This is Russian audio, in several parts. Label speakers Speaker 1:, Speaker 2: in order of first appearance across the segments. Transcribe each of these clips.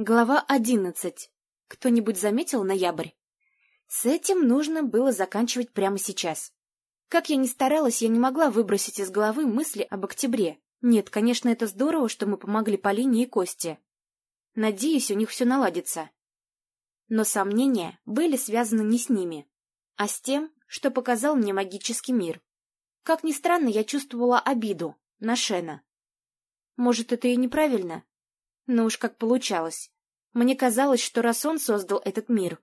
Speaker 1: Глава одиннадцать. Кто-нибудь заметил ноябрь? С этим нужно было заканчивать прямо сейчас. Как я ни старалась, я не могла выбросить из головы мысли об октябре. Нет, конечно, это здорово, что мы помогли Полине и Косте. Надеюсь, у них все наладится. Но сомнения были связаны не с ними, а с тем, что показал мне магический мир. Как ни странно, я чувствовала обиду на Шена. Может, это и неправильно, но уж как получалось. Мне казалось, что раз он создал этот мир,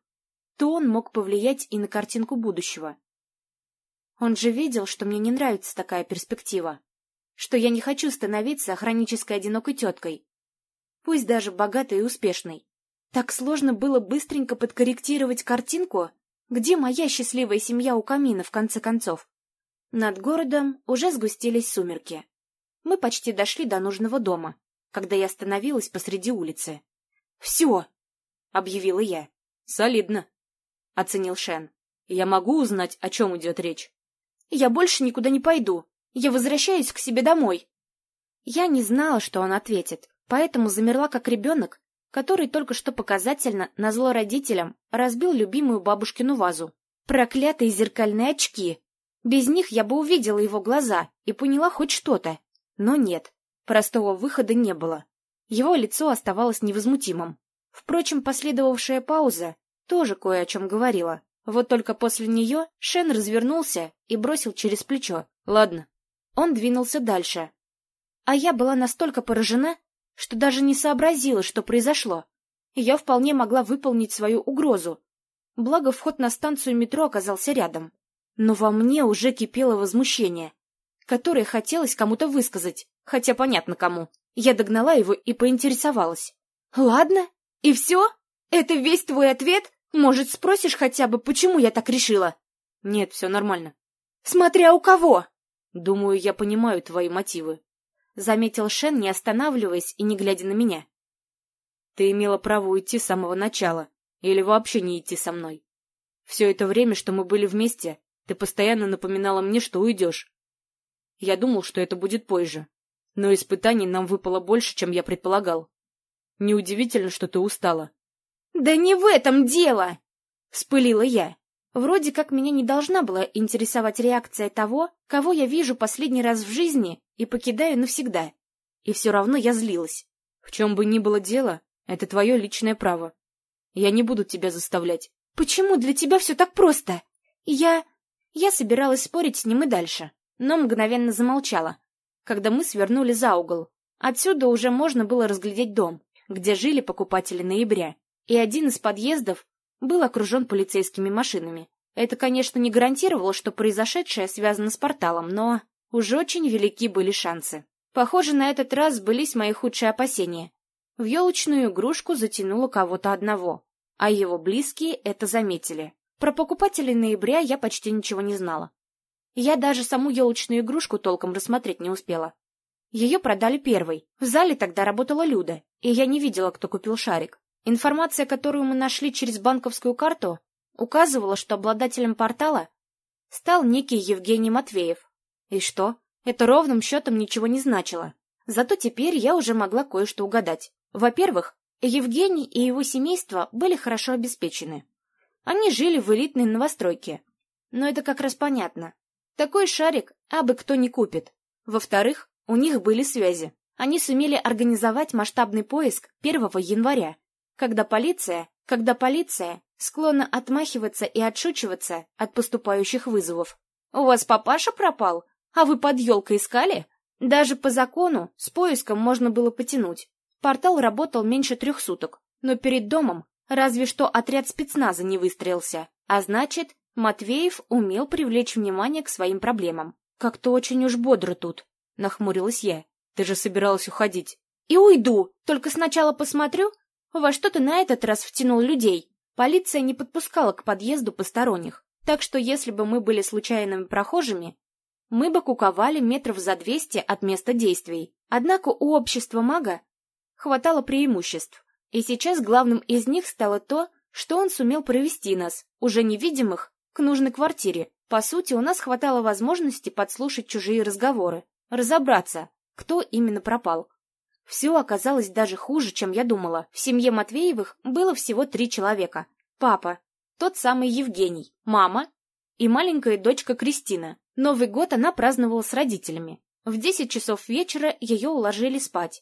Speaker 1: то он мог повлиять и на картинку будущего. Он же видел, что мне не нравится такая перспектива, что я не хочу становиться хронической одинокой теткой, пусть даже богатой и успешной. Так сложно было быстренько подкорректировать картинку, где моя счастливая семья у камина, в конце концов. Над городом уже сгустились сумерки. Мы почти дошли до нужного дома когда я остановилась посреди улицы. «Все!» — объявила я.
Speaker 2: «Солидно», — оценил Шен. «Я могу узнать, о чем идет речь?»
Speaker 1: «Я больше никуда не пойду. Я возвращаюсь к себе домой». Я не знала, что он ответит, поэтому замерла как ребенок, который только что показательно, назло родителям, разбил любимую бабушкину вазу. Проклятые зеркальные очки! Без них я бы увидела его глаза и поняла хоть что-то. Но нет. Простого выхода не было. Его лицо оставалось невозмутимым. Впрочем, последовавшая пауза тоже кое о чем говорила. Вот только после нее Шен развернулся и бросил через плечо. «Ладно». Он двинулся дальше. А я была настолько поражена, что даже не сообразила, что произошло. Я вполне могла выполнить свою угрозу. Благо, вход на станцию метро оказался рядом. Но во мне уже кипело возмущение, которое хотелось кому-то высказать хотя понятно кому. Я догнала его и поинтересовалась. «Ладно, и все? Это весь твой ответ? Может, спросишь хотя бы, почему я так решила?»
Speaker 2: «Нет, все нормально».
Speaker 1: «Смотря у кого?»
Speaker 2: «Думаю, я понимаю твои мотивы», — заметил Шен, не останавливаясь и не глядя на меня. «Ты имела право уйти с самого начала, или вообще не идти со мной. Все это время, что мы были вместе, ты постоянно напоминала мне, что уйдешь. Я думал, что это будет позже, но испытаний нам выпало больше, чем я предполагал. Неудивительно, что ты устала.
Speaker 1: — Да не в этом дело! — вспылила я. Вроде как меня не должна была интересовать реакция того, кого я вижу последний раз в жизни и покидаю навсегда. И все равно я злилась.
Speaker 2: В чем бы ни было дело, это твое личное право. Я не буду тебя заставлять.
Speaker 1: Почему для тебя все так просто? Я... Я собиралась спорить с ним и дальше, но мгновенно замолчала, когда мы свернули за угол. Отсюда уже можно было разглядеть дом, где жили покупатели ноября, и один из подъездов был окружен полицейскими машинами. Это, конечно, не гарантировало, что произошедшее связано с порталом, но уж очень велики были шансы. Похоже, на этот раз сбылись мои худшие опасения. В елочную игрушку затянуло кого-то одного, а его близкие это заметили. Про покупателей ноября я почти ничего не знала. Я даже саму елочную игрушку толком рассмотреть не успела. Ее продали первой. В зале тогда работала Люда, и я не видела, кто купил шарик. Информация, которую мы нашли через банковскую карту, указывала, что обладателем портала стал некий Евгений Матвеев. И что? Это ровным счетом ничего не значило. Зато теперь я уже могла кое-что угадать. Во-первых, Евгений и его семейство были хорошо обеспечены. Они жили в элитной новостройке. Но это как раз понятно. Такой шарик абы кто не купит. Во-вторых, у них были связи. Они сумели организовать масштабный поиск 1 января, когда полиция, когда полиция склонна отмахиваться и отшучиваться от поступающих вызовов. «У вас папаша пропал? А вы под елкой искали?» Даже по закону с поиском можно было потянуть. Портал работал меньше трех суток, но перед домом разве что отряд спецназа не выстроился, а значит, Матвеев умел привлечь внимание к своим проблемам. «Как-то очень уж бодро тут», — нахмурилась я.
Speaker 2: «Ты же собиралась уходить».
Speaker 1: «И уйду, только сначала посмотрю, во что ты на этот раз втянул людей». Полиция не подпускала к подъезду посторонних, так что если бы мы были случайными прохожими, мы бы куковали метров за двести от места действий. Однако у общества мага хватало преимуществ, и сейчас главным из них стало то, что он сумел провести нас, уже невидимых, к нужной квартире. По сути, у нас хватало возможности подслушать чужие разговоры, разобраться, кто именно пропал. Все оказалось даже хуже, чем я думала. В семье Матвеевых было всего три человека. Папа, тот самый Евгений, мама и маленькая дочка Кристина. Новый год она праздновала с родителями. В десять часов вечера ее уложили спать.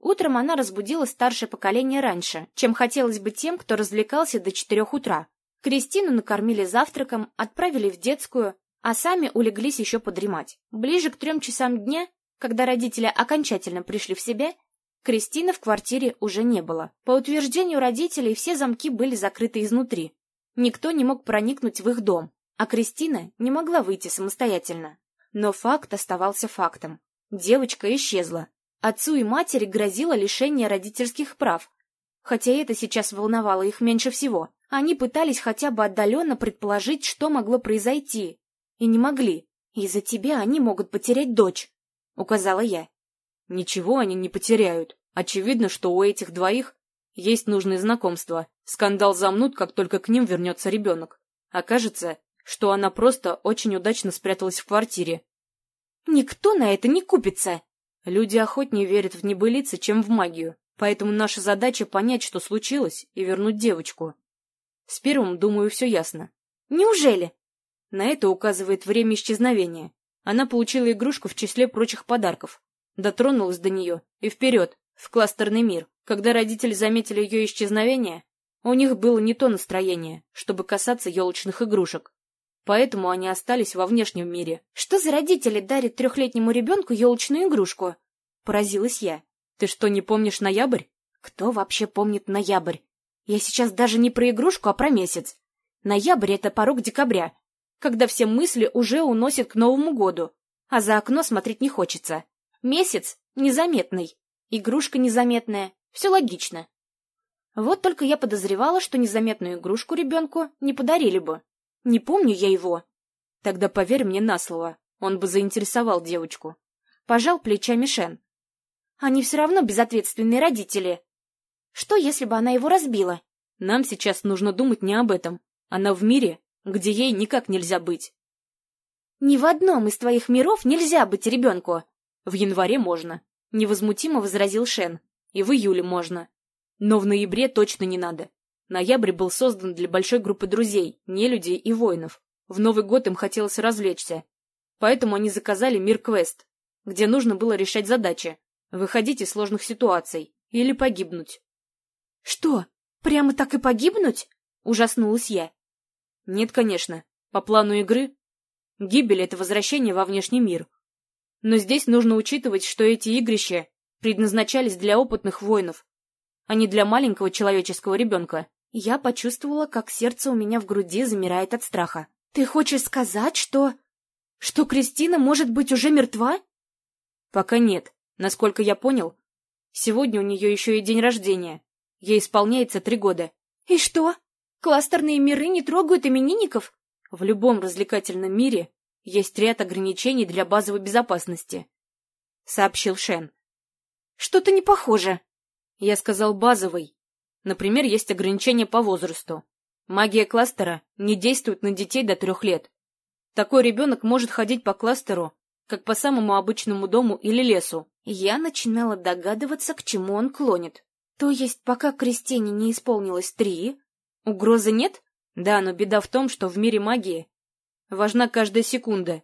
Speaker 1: Утром она разбудила старшее поколение раньше, чем хотелось бы тем, кто развлекался до четырех утра. Кристину накормили завтраком, отправили в детскую, а сами улеглись еще подремать. Ближе к трем часам дня, когда родители окончательно пришли в себя, Кристины в квартире уже не было. По утверждению родителей, все замки были закрыты изнутри. Никто не мог проникнуть в их дом, а Кристина не могла выйти самостоятельно. Но факт оставался фактом. Девочка исчезла. Отцу и матери грозило лишение родительских прав. Хотя это сейчас волновало их меньше всего. Они пытались хотя бы отдаленно предположить, что могло произойти, и не могли. Из-за тебя они могут потерять дочь, — указала я.
Speaker 2: Ничего они не потеряют. Очевидно, что у этих двоих есть нужные знакомства. Скандал замнут, как только к ним вернется ребенок. Окажется, что она просто очень удачно спряталась в квартире.
Speaker 1: Никто на это не купится.
Speaker 2: Люди охотнее верят в небылицы, чем в магию. Поэтому наша задача понять, что случилось, и вернуть девочку. С первым, думаю, все ясно.
Speaker 1: Неужели?
Speaker 2: На это указывает время исчезновения. Она получила игрушку в числе прочих подарков. Дотронулась до нее и вперед, в кластерный мир. Когда родители заметили ее исчезновение, у них было не то настроение, чтобы касаться елочных игрушек. Поэтому они остались во внешнем мире.
Speaker 1: Что за родители дарят трехлетнему ребенку елочную игрушку? Поразилась я.
Speaker 2: Ты что, не помнишь ноябрь?
Speaker 1: Кто вообще помнит ноябрь? Я сейчас даже не про игрушку, а про месяц. Ноябрь — это порог декабря, когда все мысли уже уносят к Новому году, а за окно смотреть не хочется. Месяц незаметный, игрушка незаметная, все логично. Вот только я подозревала, что незаметную игрушку ребенку не подарили бы. Не помню я его.
Speaker 2: Тогда поверь мне на слово, он бы заинтересовал девочку.
Speaker 1: Пожал плечами Шен. Они все равно безответственные родители. Что, если бы она его разбила?
Speaker 2: Нам сейчас нужно думать не об этом. Она в мире, где ей никак нельзя быть.
Speaker 1: Ни в одном из твоих миров нельзя быть ребенку.
Speaker 2: В январе можно, невозмутимо возразил Шен. И в июле можно. Но в ноябре точно не надо. Ноябрь был создан для большой группы друзей, нелюдей и воинов. В Новый год им хотелось развлечься. Поэтому они заказали мир-квест, где нужно было решать задачи, выходить из сложных ситуаций или погибнуть.
Speaker 1: — Что, прямо так и погибнуть? — ужаснулась я.
Speaker 2: Нет, конечно. По плану игры гибель — это возвращение во внешний мир. Но здесь нужно учитывать, что эти игрища предназначались для опытных воинов, а не для маленького человеческого ребенка.
Speaker 1: Я почувствовала, как сердце у меня в груди замирает от страха. Ты хочешь сказать, что... что Кристина может быть уже мертва?
Speaker 2: Пока нет. Насколько я понял, сегодня у нее еще и день рождения. Ей исполняется три года.
Speaker 1: И что? Кластерные миры не трогают именинников?
Speaker 2: В любом развлекательном мире есть ряд ограничений для базовой безопасности, — сообщил Шен.
Speaker 1: Что-то не похоже.
Speaker 2: Я сказал базовый. Например, есть ограничения по возрасту. Магия кластера не действует на детей до трех лет. Такой ребенок может ходить по кластеру, как по самому обычному дому или лесу.
Speaker 1: Я начинала догадываться, к чему он клонит. То есть, пока Кристине не исполнилось три, Угрозы нет? Да, но беда в том, что в мире магии важна каждая секунда,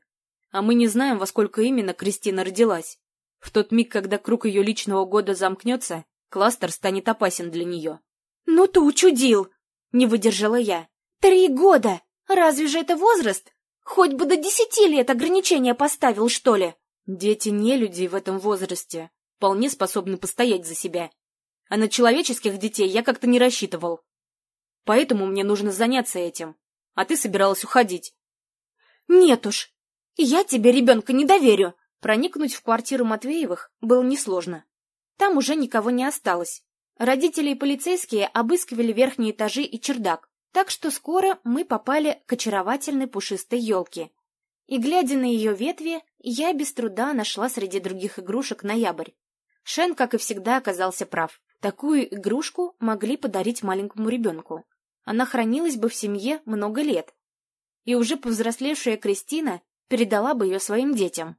Speaker 1: а мы не знаем, во сколько именно Кристина родилась. В тот миг, когда круг ее личного года замкнется, кластер станет опасен для нее. — Ну ты учудил! — не выдержала я. — Три года! Разве же это возраст? Хоть бы до десяти лет ограничения поставил, что ли?
Speaker 2: Дети не люди в этом возрасте, вполне способны постоять за себя. А на человеческих детей я как-то не рассчитывал. Поэтому мне нужно заняться этим. А ты собиралась уходить.
Speaker 1: Нет уж. Я тебе ребенка не доверю. Проникнуть в квартиру Матвеевых было несложно. Там уже никого не осталось. Родители и полицейские обыскивали верхние этажи и чердак, так что скоро мы попали к очаровательной пушистой елке. И, глядя на ее ветви, я без труда нашла среди других игрушек ноябрь. Шен, как и всегда, оказался прав. Такую игрушку могли подарить маленькому ребенку она хранилась бы в семье много лет, и уже повзрослевшая Кристина передала бы ее своим детям.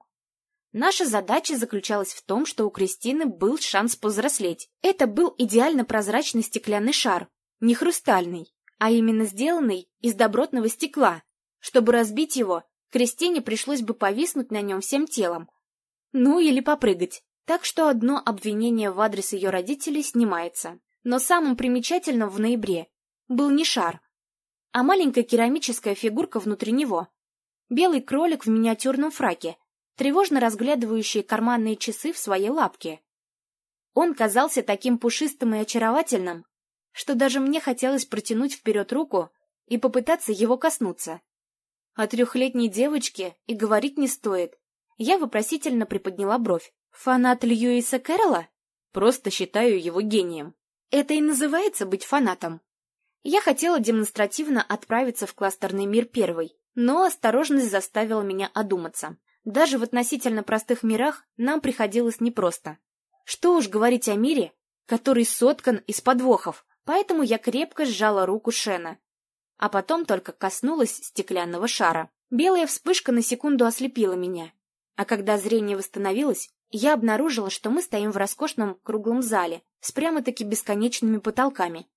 Speaker 1: Наша задача заключалась в том, что у Кристины был шанс повзрослеть. Это был идеально прозрачный стеклянный шар, не хрустальный, а именно сделанный из добротного стекла. Чтобы разбить его, Кристине пришлось бы повиснуть на нем всем телом. Ну или попрыгать. Так что одно обвинение в адрес ее родителей снимается. Но самым примечательным в ноябре был не шар, а маленькая керамическая фигурка внутри него. Белый кролик в миниатюрном фраке, тревожно разглядывающий карманные часы в своей лапке. Он казался таким пушистым и очаровательным, что даже мне хотелось протянуть вперед руку и попытаться его коснуться. О трехлетней девочке и говорить не стоит. Я вопросительно приподняла бровь. Фанат Льюиса Кэрролла? Просто считаю его гением. Это и называется быть фанатом. Я хотела демонстративно отправиться в кластерный мир первой, но осторожность заставила меня одуматься. Даже в относительно простых мирах нам приходилось непросто. Что уж говорить о мире, который соткан из подвохов, поэтому я крепко сжала руку Шена, а потом только коснулась стеклянного шара. Белая вспышка на секунду ослепила меня, а когда зрение восстановилось, я обнаружила, что мы стоим в роскошном круглом зале с прямо-таки бесконечными потолками.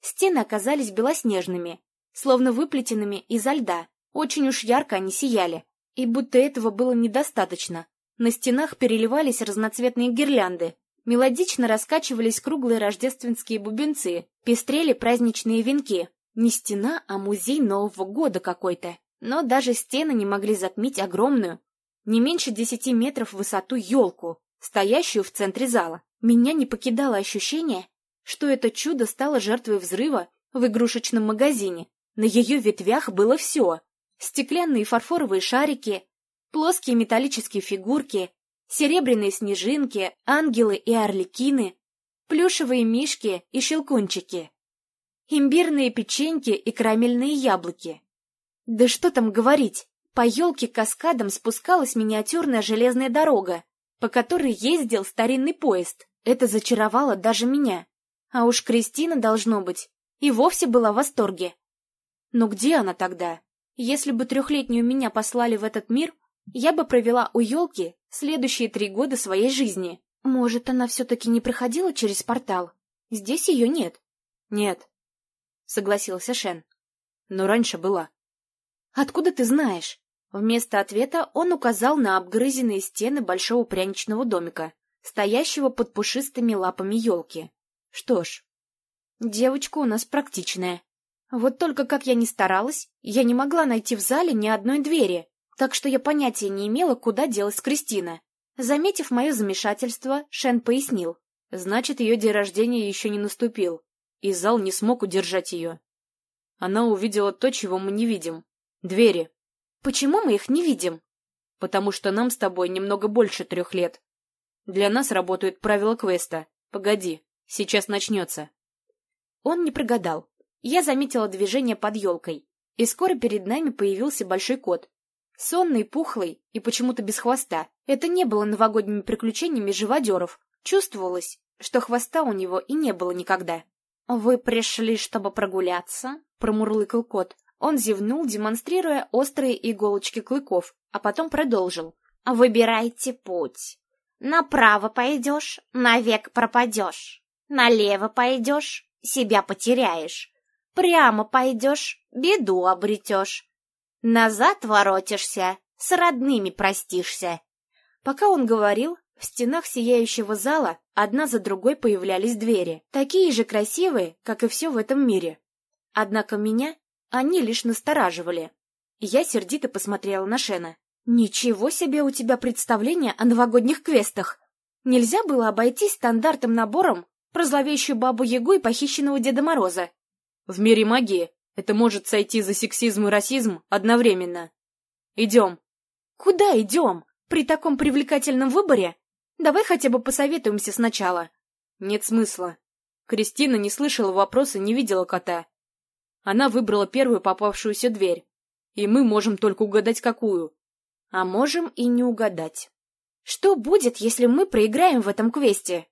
Speaker 1: Стены оказались белоснежными, словно выплетенными изо льда, очень уж ярко они сияли, и будто этого было недостаточно. На стенах переливались разноцветные гирлянды, мелодично раскачивались круглые рождественские бубенцы, пестрели праздничные венки. Не стена, а музей Нового года какой-то. Но даже стены не могли затмить огромную, не меньше десяти метров в высоту елку, стоящую в центре зала. Меня не покидало ощущение, что это чудо стало жертвой взрыва в игрушечном магазине. На ее ветвях было все стеклянные фарфоровые шарики, плоские металлические фигурки, серебряные снежинки, ангелы и орликины, плюшевые мишки и щелкунчики, имбирные печеньки и карамельные яблоки. Да что там говорить, по елке каскадом спускалась миниатюрная железная дорога, по которой ездил старинный поезд. Это зачаровало даже меня. А уж Кристина, должно быть, и вовсе была в восторге. Но где она тогда? Если бы трехлетнюю меня послали в этот мир, я бы провела у елки следующие три года своей жизни. Может, она все-таки не проходила через портал? Здесь ее нет. Нет, согласился Шен. Но раньше была. Откуда ты знаешь? Вместо ответа он указал на обгрызенные стены большого пряничного домика, стоящего под пушистыми лапами елки. Что ж, девочка у нас практичная. Вот только как я ни старалась, я не могла найти в зале ни одной двери, так что я понятия не имела, куда делась Кристина. Заметив мое замешательство, Шен пояснил. Значит, ее день рождения еще не наступил, и зал не смог удержать ее. Она увидела то, чего мы не видим. Двери. Почему мы их не видим? Потому что нам с тобой немного больше трех лет. Для нас работают правила квеста. Погоди, сейчас начнется. Он не прогадал. Я заметила движение под елкой, и скоро перед нами появился большой кот. Сонный, пухлый и почему-то без хвоста. Это не было новогодними приключениями живодеров. Чувствовалось, что хвоста у него и не было никогда. «Вы пришли, чтобы прогуляться?» — промурлыкал кот. Он зевнул, демонстрируя острые иголочки клыков, а потом продолжил. «Выбирайте путь. Направо пойдешь — навек пропадешь. Налево пойдешь — себя потеряешь. Прямо пойдешь, беду обретешь. Назад воротишься, с родными простишься. Пока он говорил, в стенах сияющего зала одна за другой появлялись двери, такие же красивые, как и все в этом мире. Однако меня они лишь настораживали. Я сердито посмотрела на Шена. «Ничего себе у тебя представление о новогодних квестах! Нельзя было обойтись стандартным набором про зловещую бабу-ягу и похищенного Деда Мороза. В мире магии это может сойти за сексизм и расизм одновременно. Идем. Куда идем? При таком привлекательном выборе? Давай хотя бы посоветуемся сначала. Нет смысла. Кристина не слышала вопроса, не видела кота. Она выбрала первую попавшуюся дверь. И мы можем только угадать, какую. А можем и не угадать. Что будет, если мы проиграем в этом квесте?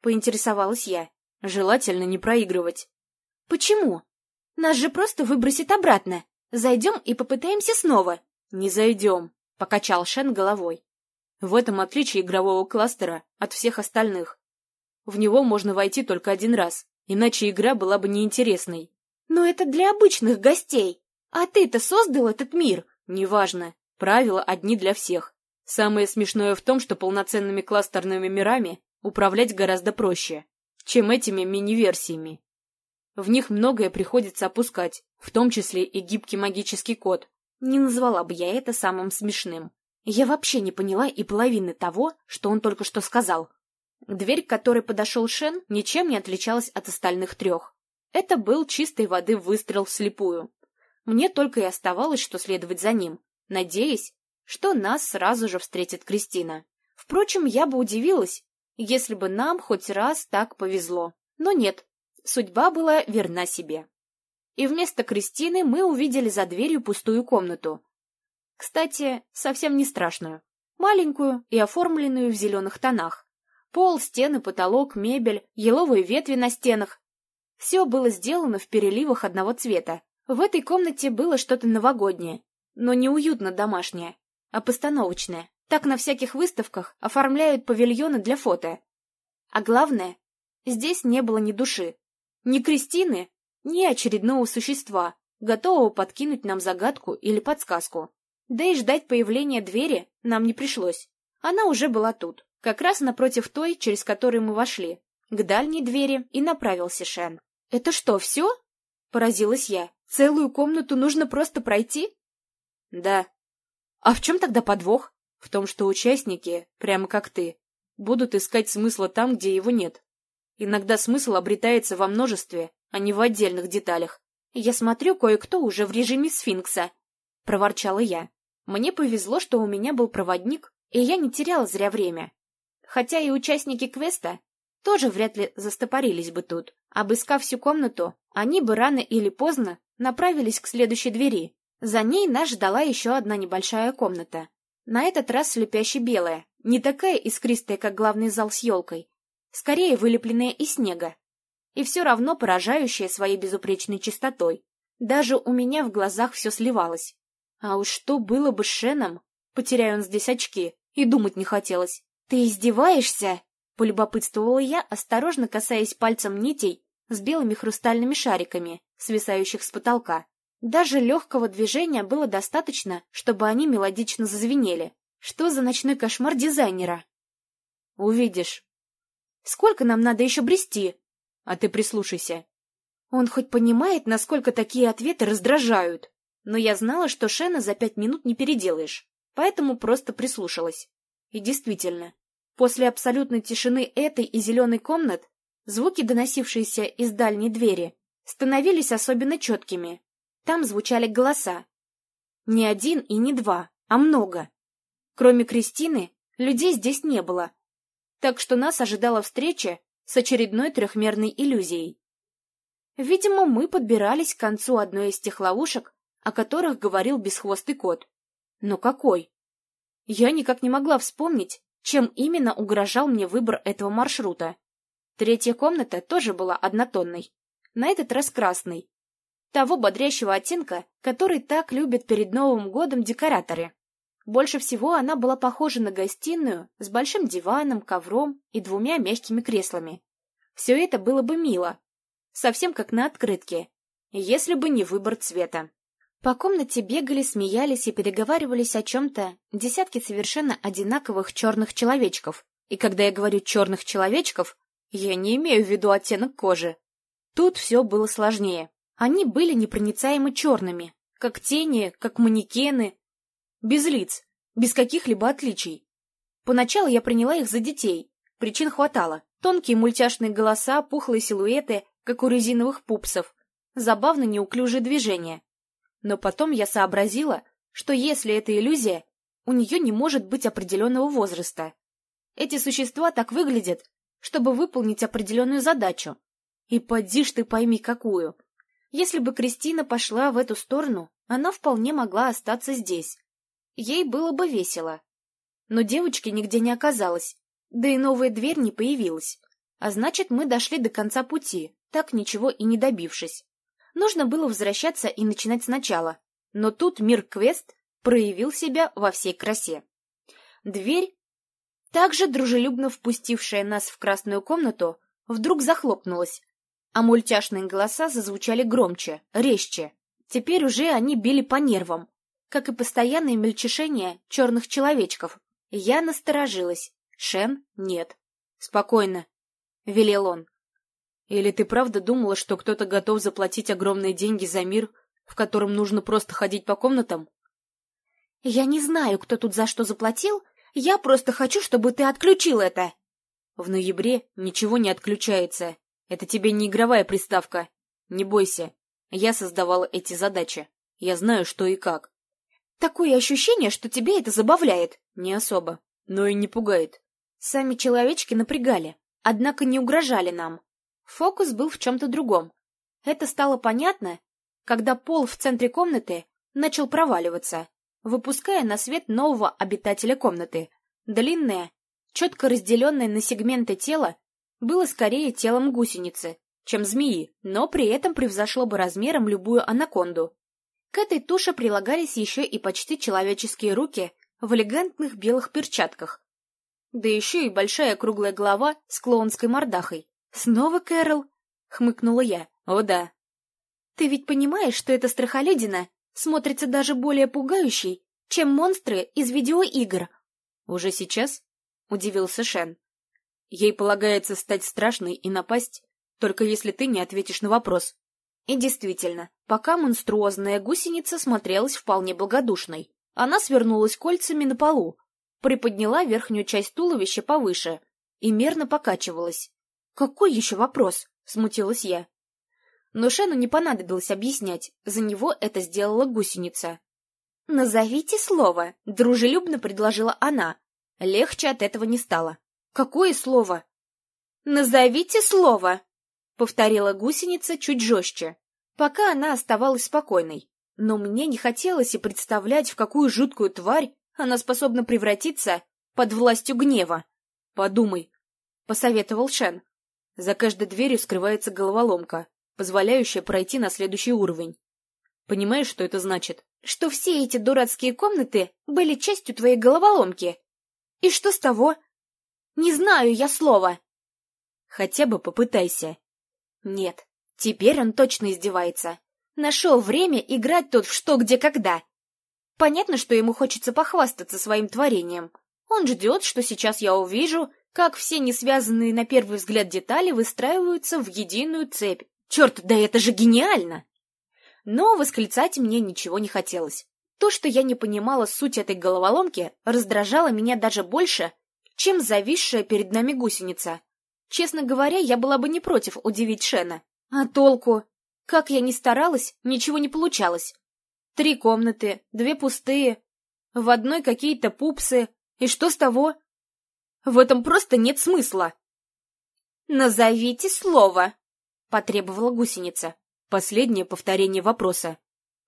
Speaker 1: Поинтересовалась я. Желательно не проигрывать. Почему? Нас же просто выбросит обратно. Зайдем и попытаемся снова. Не зайдем, покачал Шен головой.
Speaker 2: В этом отличие игрового кластера от всех остальных. В него можно войти только один раз, иначе игра была бы неинтересной.
Speaker 1: Но это для обычных гостей. А ты-то создал этот мир?
Speaker 2: Неважно. Правила одни для всех. Самое смешное в том, что полноценными кластерными мирами управлять гораздо проще, чем этими мини-версиями. В них многое приходится опускать, в том числе и гибкий магический код.
Speaker 1: Не назвала бы я это самым смешным. Я вообще не поняла и половины того, что он только что сказал. Дверь, к которой подошел Шен, ничем не отличалась от остальных трех. Это был чистой воды выстрел вслепую. Мне только и оставалось, что следовать за ним, надеясь, что нас сразу же встретит Кристина. Впрочем, я бы удивилась, если бы нам хоть раз так повезло. Но нет, судьба была верна себе. И вместо Кристины мы увидели за дверью пустую комнату. Кстати, совсем не страшную. Маленькую и оформленную в зеленых тонах. Пол, стены, потолок, мебель, еловые ветви на стенах. Все было сделано в переливах одного цвета. В этой комнате было что-то новогоднее, но не уютно домашнее, а постановочное. Так на всяких выставках оформляют павильоны для фото. А главное, здесь не было ни души, ни Кристины, ни очередного существа, готового подкинуть нам загадку или подсказку. Да и ждать появления двери нам не пришлось. Она уже была тут, как раз напротив той, через которую мы вошли. К дальней двери и направился Шен. «Это что, все?» — поразилась я. «Целую комнату нужно просто пройти?»
Speaker 2: «Да».
Speaker 1: «А в чем тогда подвох?»
Speaker 2: В том, что участники, прямо как ты, будут искать смысла там, где его нет. Иногда смысл обретается во множестве, а не в отдельных деталях.
Speaker 1: «Я смотрю, кое-кто уже в режиме сфинкса», — проворчала я. Мне повезло, что у меня был проводник, и я не теряла зря время. Хотя и участники квеста тоже вряд ли застопорились бы тут. Обыскав всю комнату, они бы рано или поздно направились к следующей двери. За ней нас ждала еще одна небольшая комната, на этот раз слепяще белая, не такая искристая, как главный зал с елкой, скорее вылепленная из снега. И все равно поражающая своей безупречной чистотой. Даже у меня в глазах все сливалось. А уж что было бы с Шеном, потеряя он здесь очки, и думать не хотелось. «Ты издеваешься?» — полюбопытствовала я, осторожно касаясь пальцем нитей с белыми хрустальными шариками, свисающих с потолка. Даже легкого движения было достаточно, чтобы они мелодично зазвенели. Что за ночной кошмар дизайнера?
Speaker 2: Увидишь.
Speaker 1: Сколько нам надо еще брести?
Speaker 2: А ты прислушайся.
Speaker 1: Он хоть понимает, насколько такие ответы раздражают. Но я знала, что Шена за пять минут не переделаешь, поэтому просто прислушалась. И действительно, после абсолютной тишины этой и зеленой комнат, звуки, доносившиеся из дальней двери, становились особенно четкими. Там звучали голоса. Не один и не два, а много. Кроме Кристины, людей здесь не было. Так что нас ожидала встреча с очередной трехмерной иллюзией. Видимо, мы подбирались к концу одной из тех ловушек, о которых говорил бесхвостый кот. Но какой? Я никак не могла вспомнить, чем именно угрожал мне выбор этого маршрута. Третья комната тоже была однотонной, на этот раз красной, того бодрящего оттенка, который так любят перед Новым годом декораторы. Больше всего она была похожа на гостиную с большим диваном, ковром и двумя мягкими креслами. Все это было бы мило, совсем как на открытке, если бы не выбор цвета. По комнате бегали, смеялись и переговаривались о чем-то десятки совершенно одинаковых черных человечков. И когда я говорю «черных человечков», я не имею в виду оттенок кожи. Тут все было сложнее. Они были непроницаемо черными, как тени, как манекены, без лиц, без каких-либо отличий. Поначалу я приняла их за детей, причин хватало. Тонкие мультяшные голоса, пухлые силуэты, как у резиновых пупсов, забавно неуклюжие движения. Но потом я сообразила, что если это иллюзия, у нее не может быть определенного возраста. Эти существа так выглядят, чтобы выполнить определенную задачу. И поди ж ты пойми какую. Если бы Кристина пошла в эту сторону, она вполне могла остаться здесь. Ей было бы весело. Но девочки нигде не оказалось, да и новая дверь не появилась. А значит, мы дошли до конца пути, так ничего и не добившись. Нужно было возвращаться и начинать сначала. Но тут мир Квест проявил себя во всей красе. Дверь, также дружелюбно впустившая нас в красную комнату, вдруг захлопнулась, а мультяшные голоса зазвучали громче, резче. Теперь уже они били по нервам, как и постоянное мельчешение черных человечков. Я насторожилась. Шен — нет. «Спокойно», — велел он. «Или ты правда думала, что кто-то готов заплатить огромные деньги за мир, в котором нужно просто ходить по комнатам?» «Я не знаю, кто тут за что заплатил, я просто хочу, чтобы ты отключил это!» «В ноябре ничего не отключается. Это тебе не игровая приставка. Не бойся, я создавала эти задачи. Я знаю, что и как. Такое ощущение, что тебя это забавляет. Не особо. Но и не пугает. Сами человечки напрягали, однако не угрожали нам. Фокус был в чем-то другом. Это стало понятно, когда пол в центре комнаты начал проваливаться, выпуская на свет нового обитателя комнаты. Длинное, четко разделенное на сегменты тело, было скорее телом гусеницы, чем змеи, но при этом превзошло бы размером любую анаконду. К этой туше прилагались еще и почти человеческие руки в элегантных белых перчатках. Да еще и большая круглая голова с клоунской мордахой. «Снова Кэрол?» — хмыкнула я. «О да». «Ты ведь понимаешь, что эта страхолюдина смотрится даже более пугающей, чем монстры из видеоигр?» «Уже сейчас?» — удивился Шен. «Ей полагается стать страшной и напасть, только если ты не ответишь на вопрос. И действительно, пока монструозная гусеница смотрелась вполне благодушной. Она свернулась кольцами на полу, приподняла верхнюю часть туловища повыше и мерно покачивалась. «Какой еще вопрос?» — смутилась я. Но Шену не понадобилось объяснять, за него это сделала гусеница. «Назовите слово», — дружелюбно предложила она. Легче от этого не стало. «Какое слово?» «Назовите слово!» — повторила гусеница чуть жестче, пока она оставалась спокойной. Но мне не хотелось и представлять, в какую жуткую тварь она способна превратиться под властью гнева. «Подумай», — посоветовал Шен. «За каждой дверью скрывается головоломка, позволяющая пройти на следующий уровень. Понимаешь, что это значит?» «Что все эти дурацкие комнаты были частью твоей головоломки. И что с того?» «Не знаю я слова». «Хотя бы попытайся», нет, теперь он точно издевается. Нашел время играть тут в что, где, когда. Понятно, что ему хочется похвастаться своим творением. Он ждет, что сейчас я увижу, как все несвязанные на первый взгляд детали выстраиваются в единую цепь. Черт, да это же гениально! Но восклицать мне ничего не хотелось. То, что я не понимала суть этой головоломки, раздражало меня даже больше, чем зависшая перед нами гусеница. Честно говоря, я была бы не против удивить Шена. А толку? Как я ни старалась, ничего не получалось. Три комнаты, две пустые, в одной какие-то пупсы. И что с того? В этом просто нет смысла. «Назовите слово», — потребовала гусеница. Последнее повторение вопроса.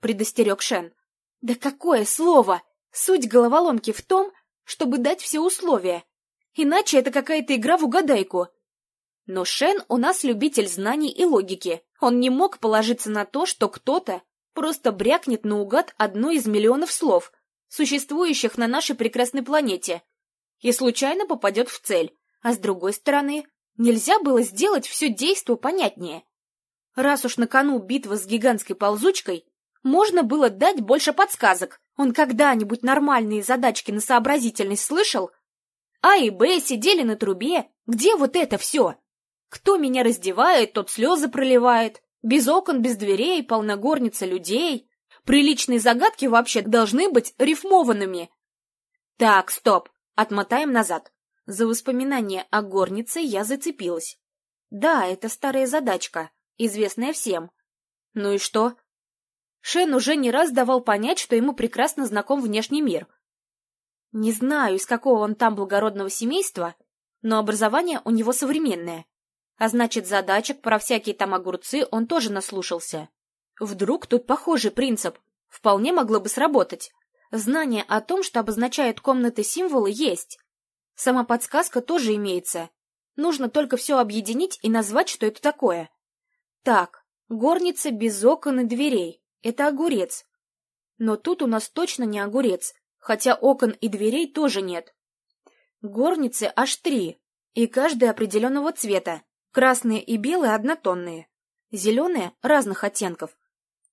Speaker 1: Предостерег Шен. «Да какое слово? Суть головоломки в том, чтобы дать все условия. Иначе это какая-то игра в угадайку. Но Шен у нас любитель знаний и логики. Он не мог положиться на то, что кто-то просто брякнет наугад одно из миллионов слов, существующих на нашей прекрасной планете, и случайно попадет в цель. А с другой стороны, нельзя было сделать все действо понятнее. Раз уж на кону битва с гигантской ползучкой, можно было дать больше подсказок. Он когда-нибудь нормальные задачки на сообразительность слышал? А и Б сидели на трубе. Где вот это все? Кто меня раздевает, тот слезы проливает. Без окон, без дверей, полногорница людей. Приличные загадки вообще должны быть рифмованными. Так, стоп, отмотаем назад. За воспоминание о горнице я зацепилась. Да, это старая задачка, известная всем. Ну и что? Шен уже не раз давал понять, что ему прекрасно знаком внешний мир. Не знаю, из какого он там благородного семейства, но образование у него современное. А значит, задачек про всякие там огурцы он тоже наслушался. Вдруг тут похожий принцип. Вполне могло бы сработать. Знание о том, что обозначают комнаты символы, есть. Сама подсказка тоже имеется. Нужно только все объединить и назвать, что это такое. Так, горница без окон и дверей. Это огурец. Но тут у нас точно не огурец, хотя окон и дверей тоже нет. Горницы аж три, и каждая определенного цвета. Красные и белые однотонные, зеленые разных оттенков.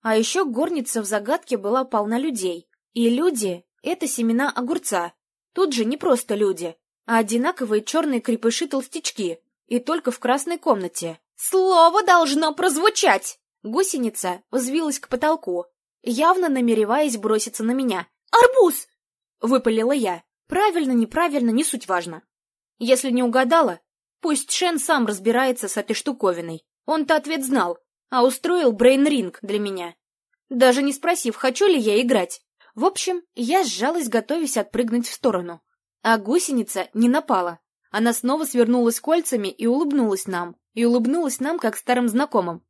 Speaker 1: А еще горница в загадке была полна людей. И люди — это семена огурца. Тут же не просто люди, а одинаковые черные крепыши-толстячки, и только в красной комнате. «Слово должно прозвучать!» Гусеница взвилась к потолку, явно намереваясь броситься на меня. «Арбуз!» — выпалила я. Правильно, неправильно, не суть важно. Если не угадала, пусть Шен сам разбирается с этой штуковиной. Он-то ответ знал, а устроил брейн-ринг для меня. Даже не спросив, хочу ли я играть. В общем, я сжалась, готовясь отпрыгнуть в сторону. А гусеница не напала. Она снова свернулась кольцами и улыбнулась нам. И улыбнулась нам, как старым знакомым.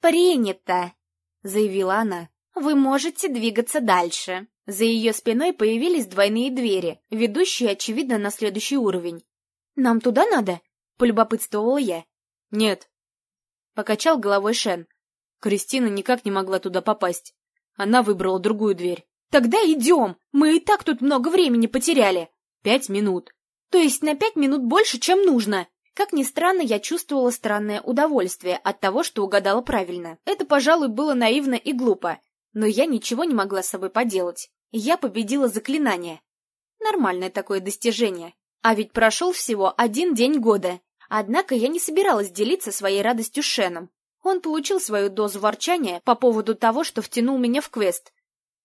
Speaker 1: «Принято!» — заявила она. «Вы можете двигаться дальше». За ее спиной появились двойные двери, ведущие, очевидно, на следующий уровень. «Нам туда надо?» — полюбопытствовала я.
Speaker 2: «Нет», — покачал головой Шен. Кристина никак не могла туда попасть. Она выбрала другую дверь.
Speaker 1: «Тогда идем! Мы и так тут много времени потеряли!»
Speaker 2: «Пять минут».
Speaker 1: «То есть на пять минут больше, чем нужно!» Как ни странно, я чувствовала странное удовольствие от того, что угадала правильно. Это, пожалуй, было наивно и глупо, но я ничего не могла с собой поделать. Я победила заклинание. Нормальное такое достижение. А ведь прошел всего один день года. Однако я не собиралась делиться своей радостью с Шеном. Он получил свою дозу ворчания по поводу того, что втянул меня в квест.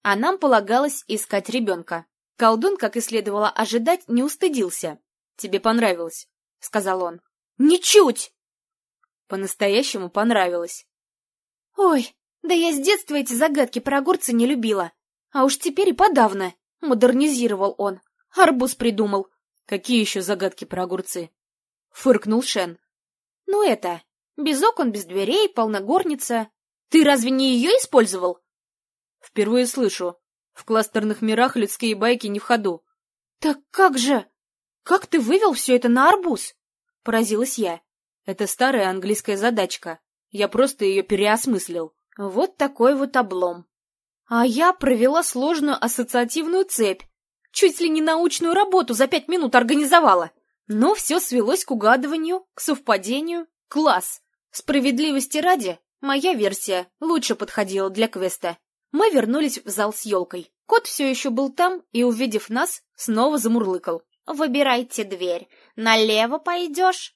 Speaker 1: А нам полагалось искать ребенка. Колдун, как и следовало ожидать, не устыдился.
Speaker 2: «Тебе понравилось», — сказал он.
Speaker 1: «Ничуть!»
Speaker 2: По-настоящему понравилось.
Speaker 1: «Ой, да я с детства эти загадки про огурцы не любила. А уж теперь и подавно!» — модернизировал он. «Арбуз придумал».
Speaker 2: «Какие еще загадки про огурцы?» — фыркнул Шен.
Speaker 1: «Ну это, без окон, без дверей, полногорница. Ты разве не ее использовал?»
Speaker 2: «Впервые слышу. В кластерных мирах людские байки не в ходу».
Speaker 1: «Так как же? Как ты вывел все это на арбуз?» — поразилась я.
Speaker 2: «Это старая английская задачка. Я просто ее переосмыслил».
Speaker 1: Вот такой вот облом. А я провела сложную ассоциативную цепь. Чуть ли не научную работу за пять минут организовала. Но все свелось к угадыванию, к совпадению. Класс! Справедливости ради, моя версия лучше подходила для квеста. Мы вернулись в зал с елкой. Кот все еще был там и, увидев нас, снова замурлыкал. «Выбирайте дверь. Налево пойдешь?»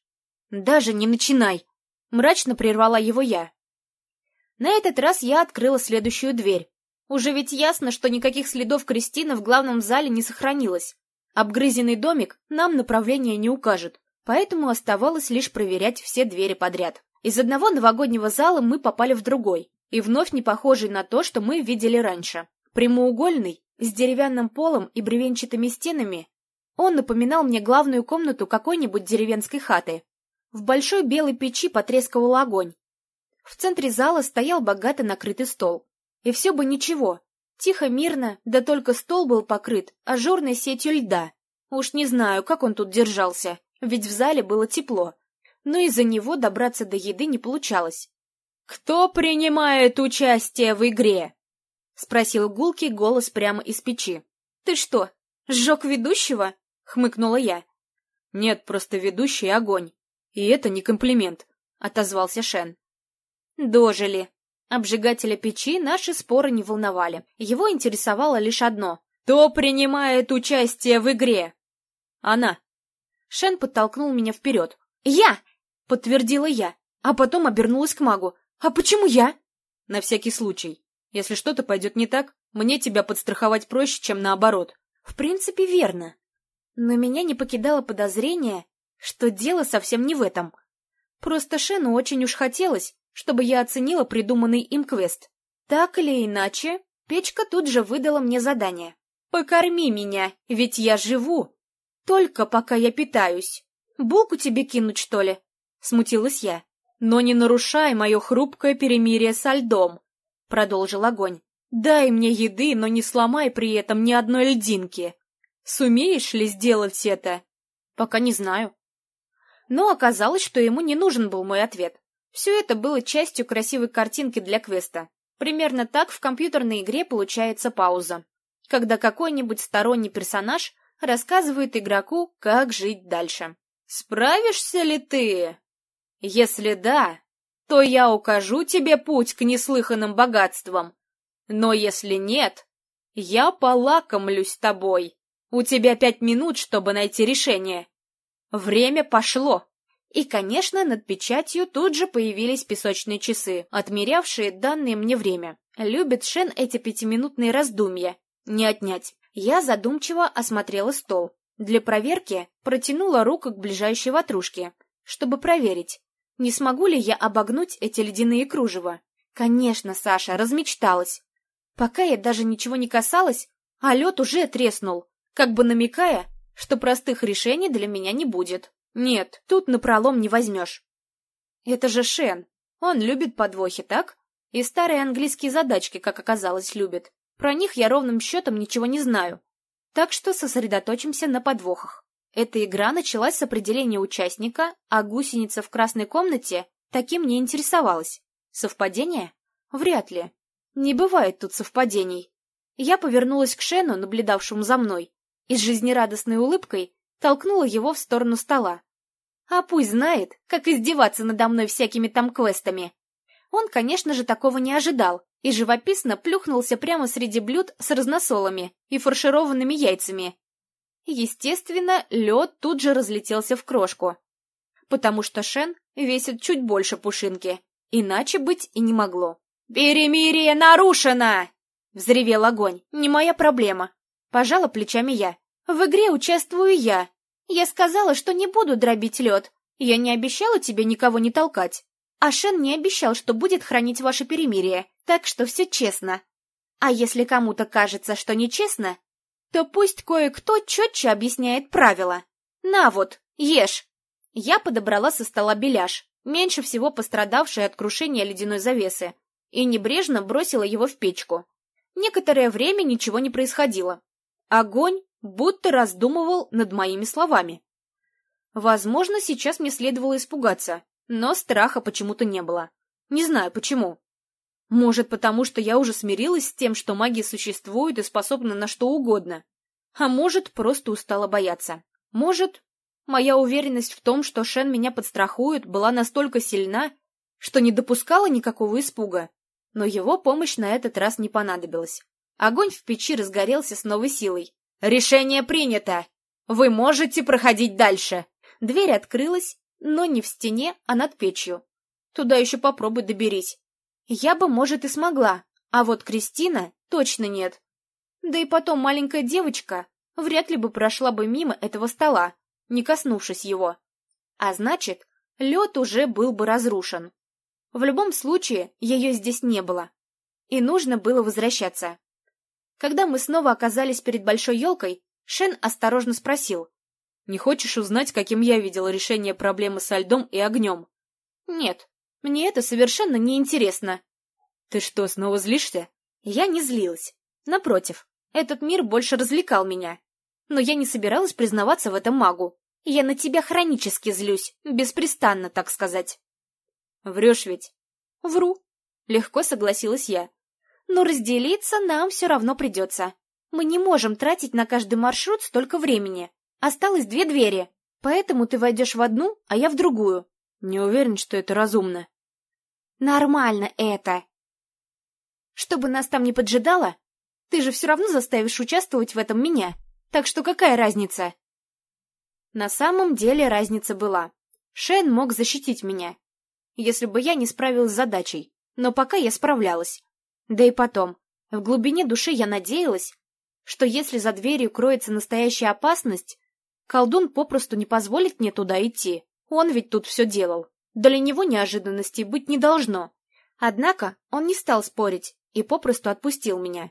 Speaker 1: «Даже не начинай!» Мрачно прервала его я. На этот раз я открыла следующую дверь. Уже ведь ясно, что никаких следов Кристины в главном зале не сохранилось. Обгрызенный домик нам направление не укажет, поэтому оставалось лишь проверять все двери подряд. Из одного новогоднего зала мы попали в другой, и вновь не похожий на то, что мы видели раньше. Прямоугольный, с деревянным полом и бревенчатыми стенами, он напоминал мне главную комнату какой-нибудь деревенской хаты. В большой белой печи потрескивал огонь. В центре зала стоял богато накрытый стол. И все бы ничего. Тихо, мирно, да только стол был покрыт ажурной сетью льда. Уж не знаю, как он тут держался, ведь в зале было тепло. Но из-за него добраться до еды не получалось. «Кто принимает участие в игре?» — спросил гулкий голос прямо из печи. «Ты что, сжег ведущего?» — хмыкнула я.
Speaker 2: «Нет, просто ведущий огонь. И это не комплимент», — отозвался Шен.
Speaker 1: Дожили. Обжигателя печи наши споры не волновали. Его интересовало лишь одно. «Кто принимает участие в игре?»
Speaker 2: «Она».
Speaker 1: Шен подтолкнул меня вперед. «Я!» — подтвердила я, а потом обернулась к магу. «А почему я?»
Speaker 2: «На всякий случай. Если что-то пойдет не так, мне тебя подстраховать проще, чем наоборот».
Speaker 1: В принципе, верно. Но меня не покидало подозрение, что дело совсем не в этом. Просто Шену очень уж хотелось, чтобы я оценила придуманный им квест. Так или иначе, печка тут же выдала мне задание. «Покорми меня, ведь я живу. Только пока я питаюсь. Булку тебе кинуть, что ли?» Смутилась я. «Но не нарушай мое хрупкое перемирие со льдом», — продолжил огонь. «Дай мне еды, но не сломай при этом ни одной льдинки. Сумеешь ли сделать это?» «Пока не знаю». Но оказалось, что ему не нужен был мой ответ. Все это было частью красивой картинки для квеста. Примерно так в компьютерной игре получается пауза. Когда какой-нибудь сторонний персонаж рассказывает игроку, как жить дальше. Справишься ли ты? Если да, то я укажу тебе путь к неслыханным богатствам. Но если нет, я полакомлюсь тобой. У тебя пять минут, чтобы найти решение. Время пошло. И, конечно, над печатью тут же появились песочные часы, отмерявшие данное мне время. Любит Шен эти пятиминутные раздумья. Не отнять. Я задумчиво осмотрела стол. Для проверки протянула руку к ближайшей ватрушке, чтобы проверить, не смогу ли я обогнуть эти ледяные кружева. Конечно, Саша, размечталась. Пока я даже ничего не касалась, а лед уже треснул, как бы намекая, что простых решений для меня не будет. Нет, тут напролом не возьмешь. Это же Шен. Он любит подвохи, так? И старые английские задачки, как оказалось, любит. Про них я ровным счетом ничего не знаю. Так что сосредоточимся на подвохах. Эта игра началась с определения участника, а гусеница в красной комнате таким не интересовалась. Совпадение? Вряд ли. Не бывает тут совпадений. Я повернулась к Шену, наблюдавшему за мной, и с жизнерадостной улыбкой толкнула его в сторону стола. А пусть знает, как издеваться надо мной всякими там квестами. Он, конечно же, такого не ожидал и живописно плюхнулся прямо среди блюд с разносолами и фаршированными яйцами. Естественно, лед тут же разлетелся в крошку, потому что Шен весит чуть больше пушинки, иначе быть и не могло. «Перемирие нарушено!» — взревел огонь. «Не моя проблема». Пожала плечами я. «В игре участвую я. Я сказала, что не буду дробить лед. Я не обещала тебе никого не толкать. А Шен не обещал, что будет хранить ваше перемирие, так что все честно. А если кому-то кажется, что нечестно, то пусть кое-кто четче объясняет правила. На вот, ешь!» Я подобрала со стола беляш, меньше всего пострадавший от крушения ледяной завесы, и небрежно бросила его в печку. Некоторое время ничего не происходило. Огонь будто раздумывал над моими словами. Возможно, сейчас мне следовало испугаться, но страха почему-то не было. Не знаю почему. Может, потому что я уже смирилась с тем, что магия существует и способна на что угодно. А может, просто устала бояться. Может, моя уверенность в том, что Шен меня подстрахует, была настолько сильна, что не допускала никакого испуга но его помощь на этот раз не понадобилась. Огонь в печи разгорелся с новой силой. «Решение принято! Вы можете проходить дальше!» Дверь открылась, но не в стене, а над печью. Туда еще попробуй доберись. Я бы, может, и смогла, а вот Кристина точно нет. Да и потом маленькая девочка вряд ли бы прошла бы мимо этого стола, не коснувшись его. А значит, лед уже был бы разрушен. В любом случае, ее здесь не было. И нужно было возвращаться. Когда мы снова оказались перед большой елкой, Шен осторожно спросил. «Не хочешь узнать, каким я видел решение проблемы со льдом и огнем?» «Нет, мне это совершенно не интересно. «Ты что, снова злишься?» Я не злилась. Напротив, этот мир больше развлекал меня. Но я не собиралась признаваться в этом магу. Я на тебя хронически злюсь, беспрестанно, так сказать. Врешь ведь? Вру. Легко согласилась я. Но разделиться нам все равно придется. Мы не можем тратить на каждый маршрут столько времени. Осталось две двери, поэтому ты войдешь в одну, а я в другую. Не уверен, что это разумно. Нормально это. Чтобы нас там не поджидало, ты же все равно заставишь участвовать в этом меня. Так что какая разница? На самом деле разница была. Шен мог защитить меня, если бы я не справилась с задачей, но пока я справлялась. Да и потом, в глубине души я надеялась, что если за дверью кроется настоящая опасность, колдун попросту не позволит мне туда идти. Он ведь тут все делал. Для него неожиданностей быть не должно. Однако он не стал спорить и попросту отпустил меня.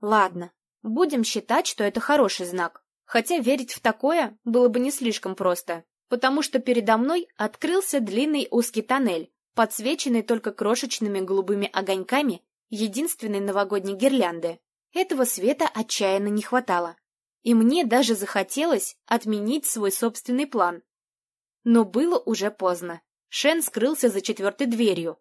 Speaker 1: Ладно, будем считать, что это хороший знак. Хотя верить в такое было бы не слишком просто потому что передо мной открылся длинный узкий тоннель, подсвеченный только крошечными голубыми огоньками единственной новогодней гирлянды. Этого света отчаянно не хватало. И мне даже захотелось отменить свой собственный план. Но было уже поздно. Шен скрылся за четвертой дверью.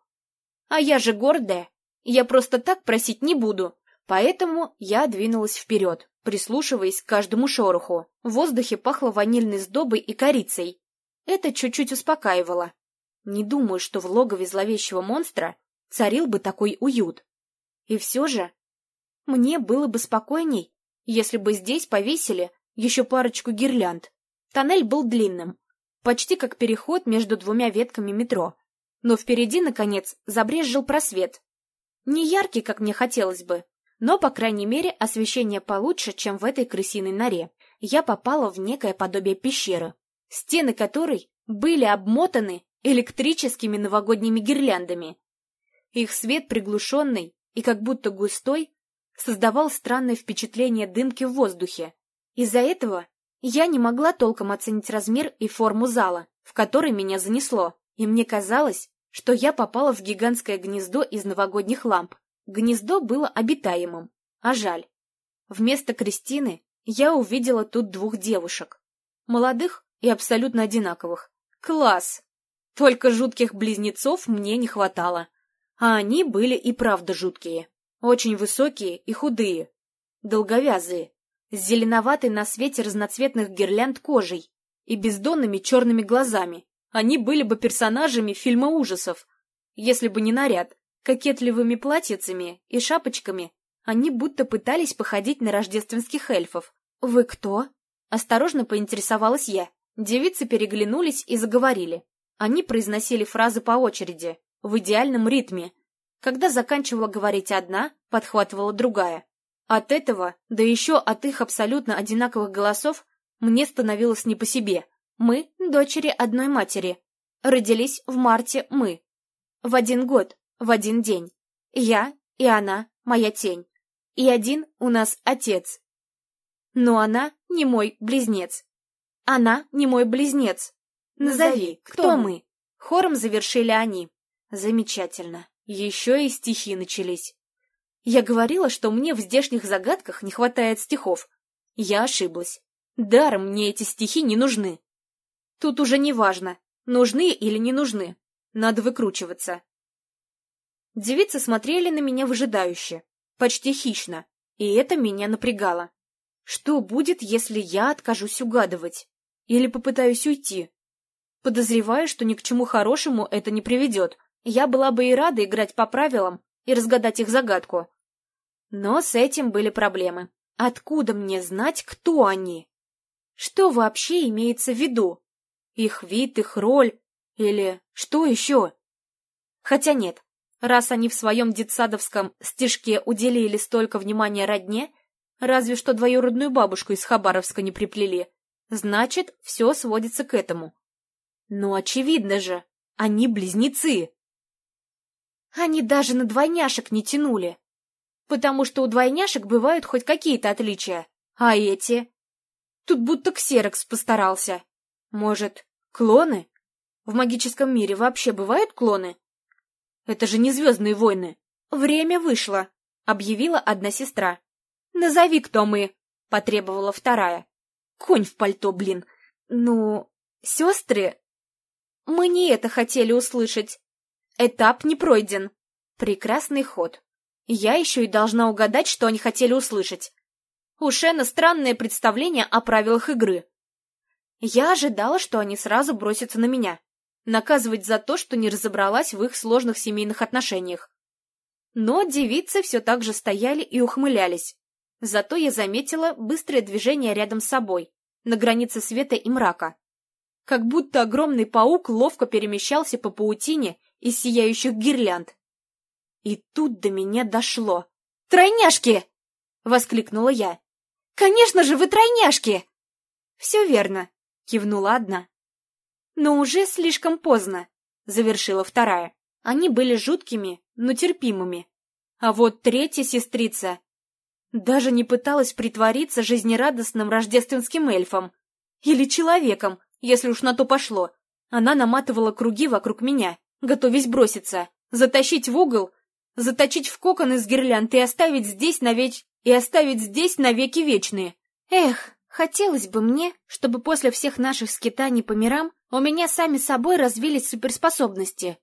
Speaker 1: А я же гордая. Я просто так просить не буду. Поэтому я двинулась вперед. прислушиваясь к каждому шороху. В воздухе пахло ванильной сдобой и корицей. Это чуть-чуть успокаивало. Не думаю, что в логове зловещего монстра царил бы такой уют. И все же мне было бы спокойней, если бы здесь повесили еще парочку гирлянд. Тоннель был длинным, почти как переход между двумя ветками метро. Но впереди, наконец, забрезжил просвет. Не яркий, как мне хотелось бы, но, по крайней мере, освещение получше, чем в этой крысиной норе. Я попала в некое подобие пещеры, стены которой были обмотаны электрическими новогодними гирляндами. Их свет приглушенный и как будто густой создавал странное впечатление дымки в воздухе. Из-за этого я не могла толком оценить размер и форму зала, в который меня занесло, и мне казалось, что я попала в гигантское гнездо из новогодних ламп. Гнездо было обитаемым, а жаль. Вместо Кристины я увидела тут двух девушек. Молодых и абсолютно одинаковых. Класс! Только жутких близнецов мне не хватало. А они были и правда жуткие. Очень высокие и худые. Долговязые. С зеленоватой на свете разноцветных гирлянд кожей и бездонными черными глазами. Они были бы персонажами фильма ужасов. Если бы не наряд, кокетливыми платьицами и шапочками, они будто пытались походить на рождественских эльфов. «Вы кто?» Осторожно поинтересовалась я. Девицы переглянулись и заговорили. Они произносили фразы по очереди, в идеальном ритме. Когда заканчивала говорить одна, подхватывала другая. От этого, да еще от их абсолютно одинаковых голосов, мне становилось не по себе. Мы — дочери одной матери. Родились в марте мы. В один год, в один день. Я и она — моя тень. И один у нас отец. Но она не мой близнец. Она не мой близнец. Назови, кто мы? Хором завершили они. Замечательно. Еще и стихи начались. Я говорила, что мне в здешних загадках не хватает стихов. Я ошиблась. Даром мне эти стихи не нужны. Тут уже не важно, нужны или не нужны. Надо выкручиваться. Девицы смотрели на меня выжидающе, почти хищно, и это меня напрягало. Что будет, если я откажусь угадывать? Или попытаюсь уйти? Подозреваю, что ни к чему хорошему это не приведет. Я была бы и рада играть по правилам и разгадать их загадку. Но с этим были проблемы. Откуда мне знать, кто они? Что вообще имеется в виду? Их вид, их роль или что еще? Хотя нет, раз они в своем детсадовском стишке уделили столько внимания родне, разве что двоюродную бабушку из Хабаровска не приплели, значит, все сводится к этому. Но очевидно же, они близнецы. Они даже на двойняшек не тянули, потому что у двойняшек бывают хоть какие-то отличия, а эти... Тут будто ксерокс постарался. Может, Клоны? В магическом мире вообще бывают клоны? Это же не Звездные войны. Время вышло, объявила одна сестра. Назови, кто мы, потребовала вторая. Конь в пальто, блин. Ну, сестры? Мы не это хотели услышать. Этап не пройден. Прекрасный ход. Я еще и должна угадать, что они хотели услышать. У Шена странное представление о правилах игры. Я ожидала, что они сразу бросятся на меня, наказывать за то, что не разобралась в их сложных семейных отношениях. Но девицы все так же стояли и ухмылялись. Зато я заметила быстрое движение рядом с собой, на границе света и мрака. Как будто огромный паук ловко перемещался по паутине из сияющих гирлянд. И тут до меня дошло. «Тройняшки!» — воскликнула я. «Конечно же вы тройняшки!» «Все верно кивнула одна. Но уже слишком поздно, завершила вторая. Они были жуткими, но терпимыми. А вот третья сестрица даже не пыталась притвориться жизнерадостным рождественским эльфом. Или человеком, если уж на то пошло. Она наматывала круги вокруг меня, готовясь броситься, затащить в угол, заточить в кокон из гирлянд и оставить здесь навеки и оставить здесь навеки вечные. Эх, Хотелось бы мне, чтобы после всех наших скитаний по мирам у меня сами собой развились суперспособности.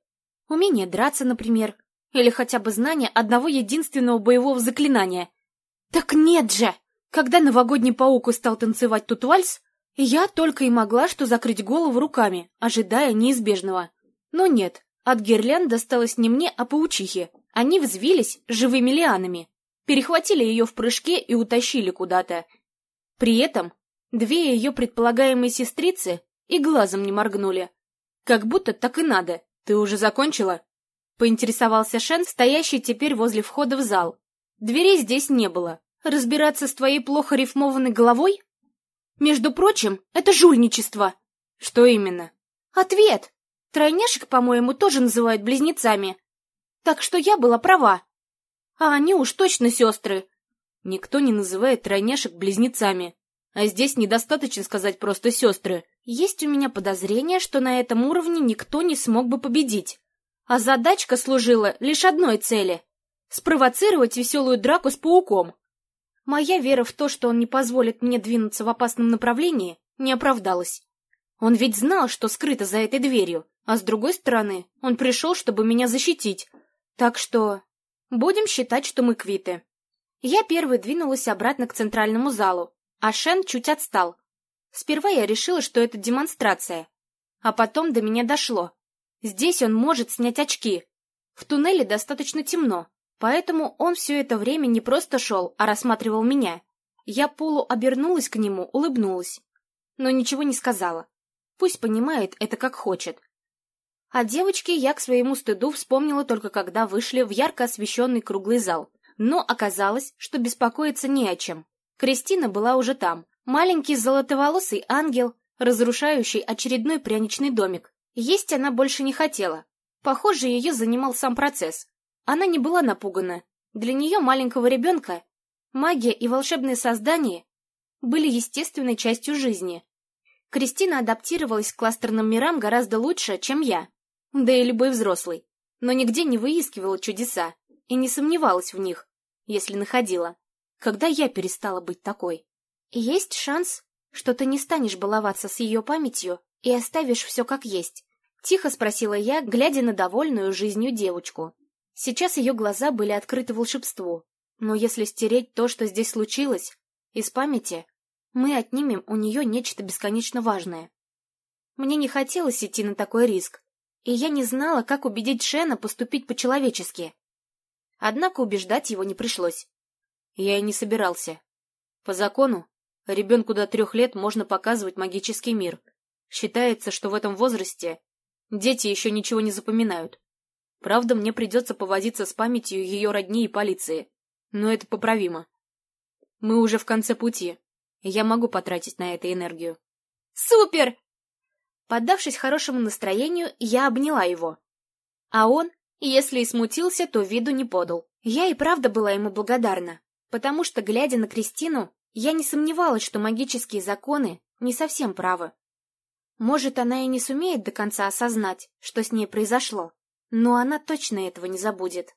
Speaker 1: Умение драться, например, или хотя бы знание одного единственного боевого заклинания. Так нет же! Когда новогодний паук стал танцевать тут вальс, я только и могла что закрыть голову руками, ожидая неизбежного. Но нет, от гирлянд досталось не мне, а паучихе. Они взвились живыми лианами, перехватили ее в прыжке и утащили куда-то. При этом две ее предполагаемые сестрицы и глазом не моргнули. Как будто так и надо. Ты уже закончила? Поинтересовался Шен, стоящий теперь возле входа в зал. Дверей здесь не было. Разбираться с твоей плохо рифмованной головой? Между прочим, это жульничество. Что именно? Ответ. Тройняшек, по-моему, тоже называют близнецами. Так что я была права. А они уж точно сестры. Никто не называет тройняшек близнецами. А здесь недостаточно сказать просто сестры. Есть у меня подозрение, что на этом уровне никто не смог бы победить. А задачка служила лишь одной цели — спровоцировать веселую драку с пауком. Моя вера в то, что он не позволит мне двинуться в опасном направлении, не оправдалась. Он ведь знал, что скрыто за этой дверью, а с другой стороны, он пришел, чтобы меня защитить. Так что будем считать, что мы квиты. Я первой двинулась обратно к центральному залу, а Шен чуть отстал. Сперва я решила, что это демонстрация, а потом до меня дошло. Здесь он может снять очки. В туннеле достаточно темно, Поэтому он все это время не просто шел, а рассматривал меня. Я полуобернулась к нему, улыбнулась, но ничего не сказала. Пусть понимает это как хочет. А девочки я к своему стыду вспомнила только когда вышли в ярко освещенный круглый зал. Но оказалось, что беспокоиться не о чем. Кристина была уже там. Маленький золотоволосый ангел, разрушающий очередной пряничный домик. Есть она больше не хотела. Похоже, ее занимал сам процесс. Она не была напугана. Для нее, маленького ребенка, магия и волшебные создания были естественной частью жизни. Кристина адаптировалась к кластерным мирам гораздо лучше, чем я, да и любой взрослый, но нигде не выискивала чудеса и не сомневалась в них, если находила. Когда я перестала быть такой? Есть шанс, что ты не станешь баловаться с ее памятью и оставишь все как есть? Тихо спросила я, глядя на довольную жизнью девочку. Сейчас ее глаза были открыты волшебству, но если стереть то, что здесь случилось, из памяти, мы отнимем у нее нечто бесконечно важное. Мне не хотелось идти на такой риск, и я не знала, как убедить Шена поступить по-человечески. Однако убеждать его не пришлось. Я и не собирался. По закону, ребенку до трех лет можно показывать магический мир. Считается, что в этом возрасте дети еще ничего не запоминают. Правда, мне придется повозиться с памятью ее родни и полиции. Но это поправимо. Мы уже в конце пути. Я могу потратить на это энергию. Супер! Поддавшись хорошему настроению, я обняла его. А он, если и смутился, то виду не подал. Я и правда была ему благодарна, потому что, глядя на Кристину, я не сомневалась, что магические законы не совсем правы. Может, она и не сумеет до конца осознать, что с ней произошло. Но она точно этого не забудет.